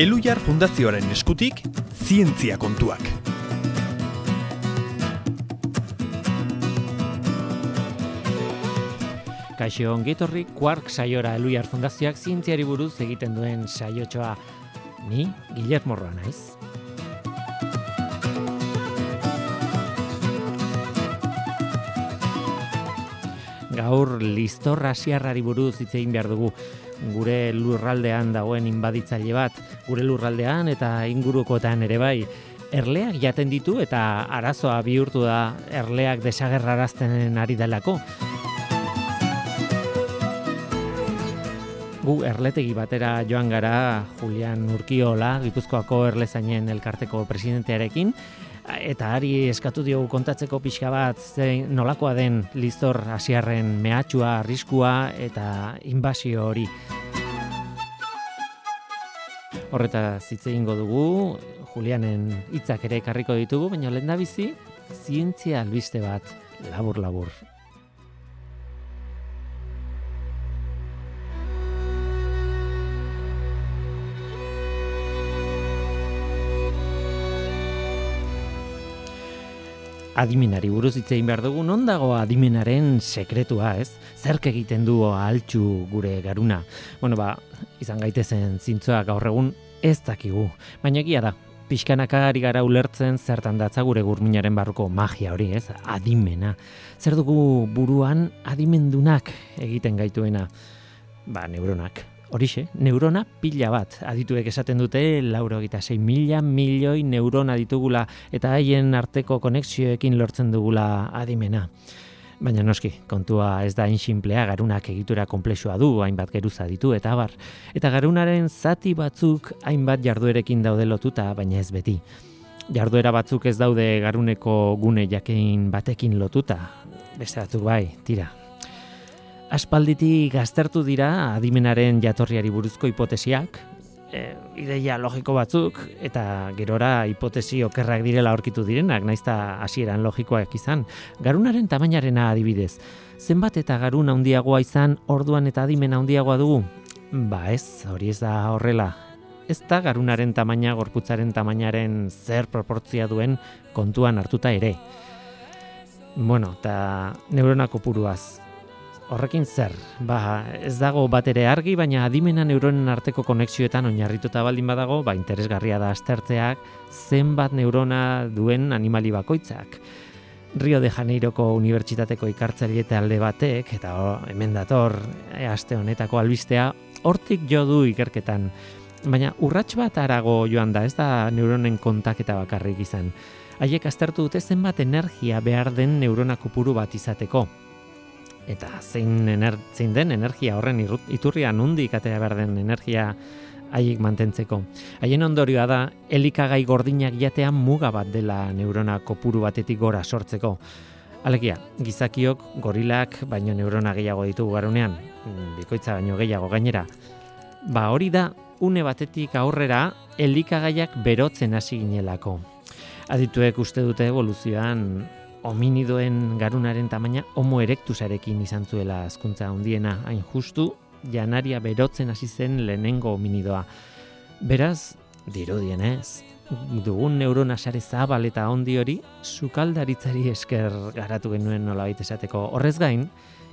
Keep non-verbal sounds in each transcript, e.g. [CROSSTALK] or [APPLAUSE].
Elujar Fundazioaren eskutik, zientzia kontuak. Kaixo ongitorri Quark saiora Elujar Fundazioak zientziari buruz egiten duen saiotxoa. Ni, Guillermo Roa naiz. Gaur listor asiarrari buruz hitz egin behar dugu. Gure lurraldean dagoen inbaditzaile bat, gure lurraldean eta ingurukoetan ere bai, erleak jaten ditu eta arazoa bihurtu da erleak desagerrarazten ari delako. Gu erletegi batera joan gara Julian Urkiola, Gipuzkoako erlezainen elkarteko presidentearekin, eta ari eskatu diogu kontatzeko pixka bat zein nolakoa den listor hasiarren mehatxua, arriskua eta inbasio hori. Horreta zitze egingo dugu, Julianen hitzak ere ekarriko ditugu, baina lehen da bizi, zientzia albiste bat, labur-labur. Adiminari buruz hitz egin behar dugu, non dago adimenaren sekretua, ez? Zerk egiten du altxu gure garuna? Bueno, ba, izan gaitezen zintzoak gaur egun ez dakigu. Baina egia da, pixkanaka ari gara ulertzen zertan datza gure gurminaren barruko magia hori, ez? Adimena. Zer dugu buruan adimendunak egiten gaituena? Ba, neuronak. Horixe, neurona pila bat. Adituek esaten dute, lauro egita 6 mila milioi neurona ditugula eta haien arteko konexioekin lortzen dugula adimena. Baina noski, kontua ez da inxinplea, garunak egitura komplexua du, hainbat geruza ditu eta bar. Eta garunaren zati batzuk hainbat jarduerekin daude lotuta, baina ez beti. Jarduera batzuk ez daude garuneko gune jakein batekin lotuta. Beste batzuk bai, tira, aspalditik gaztertu dira adimenaren jatorriari buruzko hipotesiak, e, ideia logiko batzuk, eta gerora hipotesi okerrak direla aurkitu direnak, naizta hasieran logikoak izan. Garunaren tamainarena adibidez. Zenbat eta garun handiagoa izan, orduan eta adimen handiagoa dugu? Ba ez, hori ez da horrela. Ez da garunaren tamaina gorputzaren tamainaren zer proportzia duen kontuan hartuta ere. Bueno, eta neuronako puruaz, Horrekin zer, ba, ez dago bat ere argi, baina adimena neuronen arteko konexioetan oinarrituta baldin badago, ba, interesgarria da astertzeak zenbat neurona duen animali bakoitzak. Rio de Janeiroko Unibertsitateko ikartzaile alde batek, eta hemen dator, e, aste honetako albistea, hortik jo du ikerketan. Baina urrats bat arago joan da, ez da neuronen kontaketa bakarrik izan. Haiek aztertu dute zenbat energia behar den neurona kopuru bat izateko eta zein, ener, zein den energia horren iturria nundi ikatea behar den energia haiek mantentzeko. Haien ondorioa da, elikagai gordinak jatean muga bat dela neurona kopuru batetik gora sortzeko. Alegia, gizakiok gorilak baino neurona gehiago ditugu garunean, bikoitza baino gehiago gainera. Ba hori da, une batetik aurrera elikagaiak berotzen hasi ginelako. Adituek uste dute evoluzioan hominidoen garunaren tamaina homo erectusarekin izan zuela azkuntza handiena hain justu janaria berotzen hasi zen lehenengo hominidoa. Beraz, dirudien ez, dugun neurona sare zabal eta ondi hori sukaldaritzari esker garatu genuen nola esateko. Horrez gain,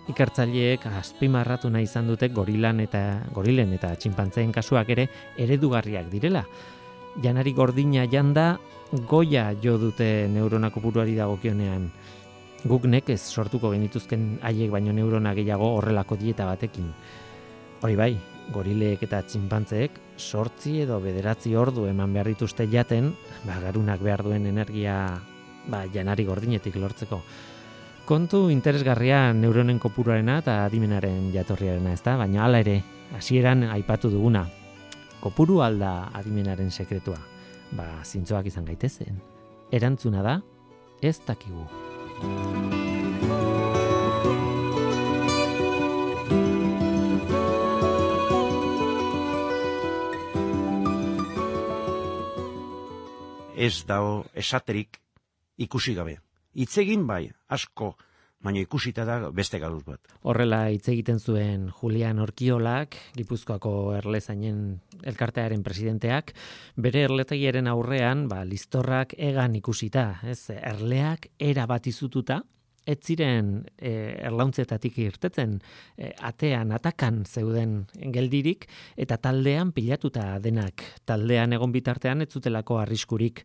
ikertzaileek azpimarratu nahi izan dute gorilan eta gorilen eta txinpantzeen kasuak ere eredugarriak direla. Janari gordina janda goia jo dute neurona kopuruari dagokionean. Guk nekez sortuko genituzken haiek baino neurona gehiago horrelako dieta batekin. Hori bai, gorileek eta txinpantzeek sortzi edo bederatzi ordu eman behar dituzte jaten, ba, garunak behar duen energia ba, janari gordinetik lortzeko. Kontu interesgarria neuronen kopuruarena eta adimenaren jatorriarena ez da, baina hala ere, hasieran aipatu duguna, kopuru alda adimenaren sekretua ba, zintzoak izan gaitezen. Erantzuna da, ez dakigu. Ez dao esaterik ikusi gabe. Itzegin bai, asko baina ikusita da beste gauz bat. Horrela hitz egiten zuen Julian Orkiolak, Gipuzkoako erlezainen elkartearen presidenteak, bere erletagiaren aurrean, ba, listorrak egan ikusita, ez, erleak era bat izututa, ez ziren e, erlauntzetatik irtetzen e, atean atakan zeuden geldirik eta taldean pilatuta denak. Taldean egon bitartean ez zutelako arriskurik.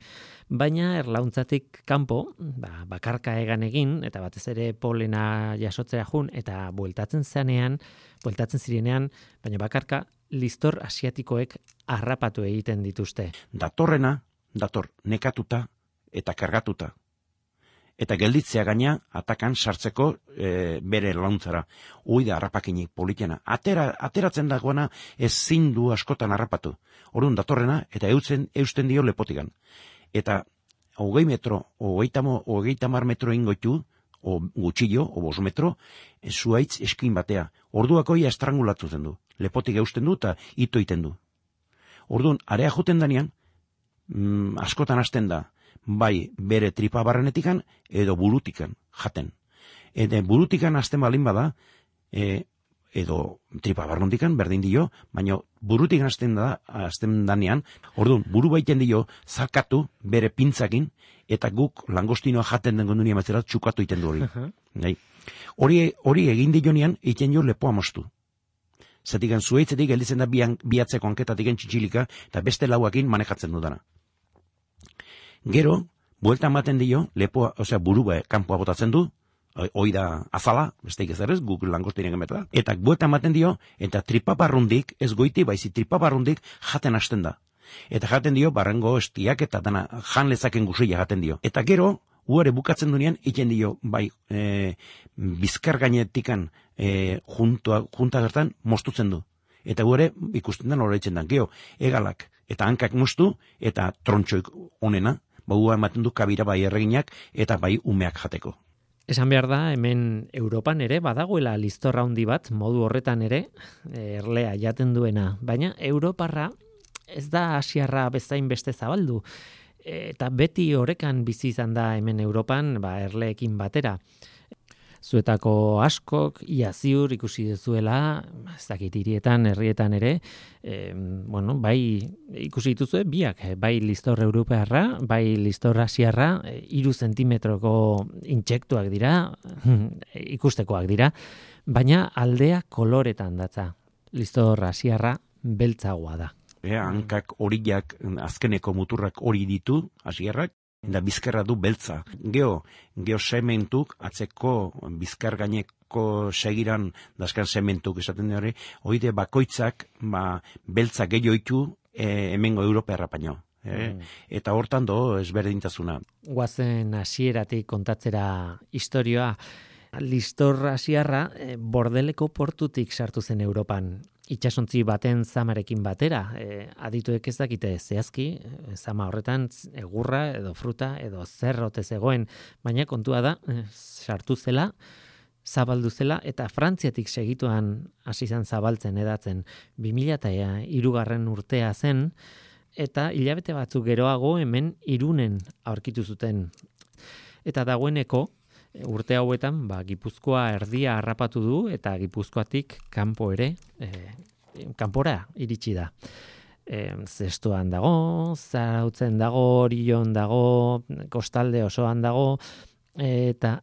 Baina erlauntzatik kanpo ba, bakarka egan egin eta batez ere polena jasotzea jun eta bueltatzen zenean bueltatzen zirenean baina bakarka listor asiatikoek harrapatu egiten dituzte. Datorrena dator nekatuta eta kargatuta eta gelditzea gaina atakan sartzeko e, bere launtzara. Ui da harrapakinik politiana. Atera, ateratzen dagoena ez zindu askotan harrapatu. Orduan datorrena eta eutzen eusten dio lepotigan. Eta hogei metro, hogei tamar metro ingoitu, o gutxillo, o bos metro, zuaitz eskin batea. Orduako ia estrangulatu zen du. Lepotik eusten du eta ito iten du. Orduan, area juten danean, mm, askotan hasten da, bai bere tripa barrenetikan edo burutikan jaten. Eta burutikan azten balin bada, e, edo tripa barrenetikan berdin dio, baina burutikan azten da, azten danean, orduan, buru baiten dio, zakatu bere pintzakin, eta guk langostinoa jaten den gondunien batzera txukatu iten du hori. Bai. Hori, hori egin dionean, egiten jo lepoa mostu. Zatik zueitzetik gelditzen da bian, biatzeko anketatik txitxilika, eta beste lauakin manejatzen dudana. Gero, buelta ematen dio, lepoa, osea, buru be, kanpoa botatzen du, hoi da azala, besteik ez errez, guk langostiren gemeta eta buelta ematen dio, eta tripaparrundik, ez goiti, baizi tripaparrundik jaten hasten da. Eta jaten dio, barrengo estiak eta dana jan lezaken guzia jaten dio. Eta gero, uare bukatzen dunean, iten dio, bai, e, bizkar gainetikan e, juntua, junta gertan, mostutzen du. Eta uare, ikusten den horretzen da, geho, egalak, eta hankak mostu, eta trontxoik onena, baua ematen du kabira bai erreginak eta bai umeak jateko. Esan behar da, hemen Europan ere badagoela listorra handi bat, modu horretan ere, erlea jaten duena, baina Europarra ez da asiarra bezain beste zabaldu, eta beti horrekan bizi izan da hemen Europan, ba, erleekin batera zuetako askok ia ziur ikusi duzuela, ez dakit hirietan, herrietan ere, e, bueno, bai ikusi dituzue biak, eh, bai listor europearra, bai listor asiarra, e, iru zentimetroko intsektuak dira, [LAUGHS] ikustekoak dira, baina aldea koloretan datza. Listor asiarra beltzagoa da. E, hankak horiak azkeneko muturrak hori ditu, asierrak, da bizkarra du beltza. Geo, geo sementuk, atzeko bizkar gaineko segiran daskan sementuk esaten dira hori, oide bakoitzak ba, beltza gehioitu e, hemengo Europearra paino. E, mm. Eta hortan do ezberdintasuna. Guazen hasieratik kontatzera historioa, Listor hasiarra e, bordeleko portutik sartu zen Europan. Itxasontzi baten zamarekin batera, e, adituek ez dakite zehazki, e, zama horretan egurra edo fruta edo zerrote zegoen, baina kontua da, sartu zela, zabaldu zela, eta frantziatik segituan hasi zen zabaltzen edatzen, 2000 eta irugarren urtea zen, eta hilabete batzuk geroago hemen irunen aurkitu zuten. Eta dagoeneko, urte hauetan, ba, Gipuzkoa erdia harrapatu du eta Gipuzkoatik kanpo ere, e, kanpora iritsi da. E, zestuan dago, zarautzen dago, orion dago, kostalde osoan dago, eta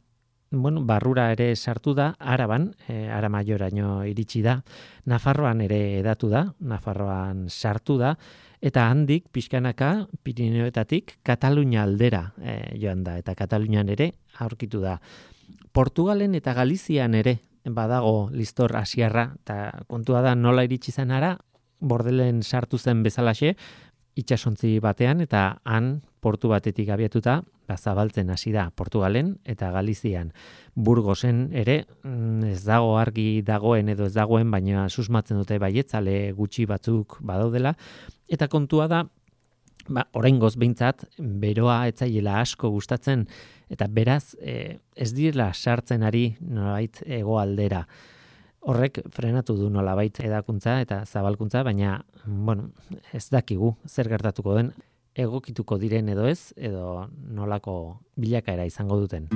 bueno, barrura ere sartu da, araban, e, ara maioraino iritsi da, Nafarroan ere edatu da, Nafarroan sartu da, eta handik pixkanaka Pirineoetatik Katalunia aldera e, joan da. Eta Katalunian ere aurkitu da. Portugalen eta Galizian ere badago listor asiarra. Eta kontua da nola iritsi zenara bordelen sartu zen bezalaxe itxasontzi batean eta han portu batetik abiatuta ba, zabaltzen hasi da Portugalen eta Galizian. Burgosen ere mm, ez dago argi dagoen edo ez dagoen baina susmatzen dute baietzale gutxi batzuk badaudela. Eta kontua da ba oraingoz beintzat beroa etzaiela asko gustatzen eta beraz e, ez direla sartzen ari nolait hegoaldera. Horrek frenatu du nolabait edakuntza eta zabalkuntza baina bueno ez dakigu zer gertatuko den egokituko diren edo ez edo nolako bilakaera izango duten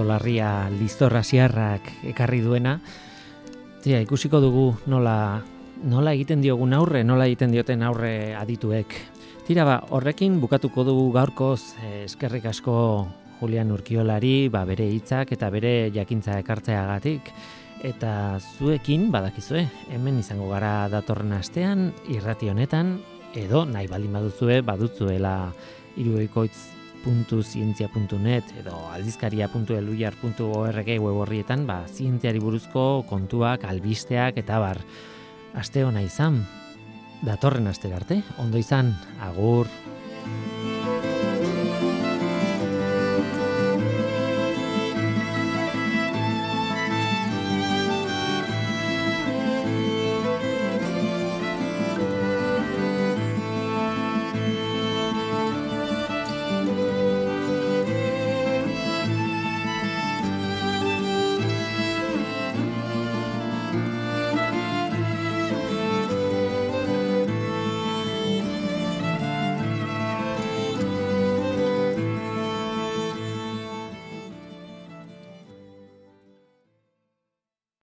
arazo larria listorra siarrak ekarri duena. Tia, ikusiko dugu nola, nola egiten diogun aurre, nola egiten dioten aurre adituek. Tira ba, horrekin bukatuko dugu gaurkoz eh, eskerrik asko Julian Urkiolari, ba, bere hitzak eta bere jakintza ekartzeagatik. Eta zuekin, badakizue, hemen izango gara datorren astean, irrati honetan, edo nahi baldin baduzue, badutzuela iruekoitz.zientzia.net edo aldizkaria.eluiar.org web horrietan, ba, zientziari buruzko kontuak, albisteak eta bar. Aste hona izan, datorren aste arte, ondo izan, agur.